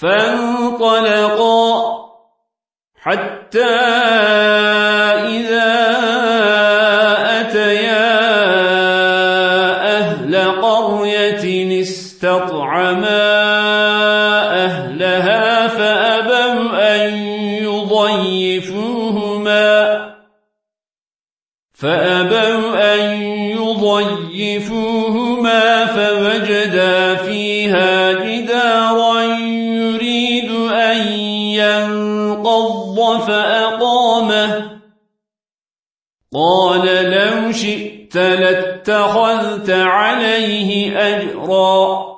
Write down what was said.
فانطلقا حتى إذا أتيا أهل قرية استطعما أهلها فأبوا أن يضيفوهما فأبوا أن يضيفوهما فوجدا فيها جدارا ينقض فأقامه. قال لو شئت لاتخذت عليه أجرا.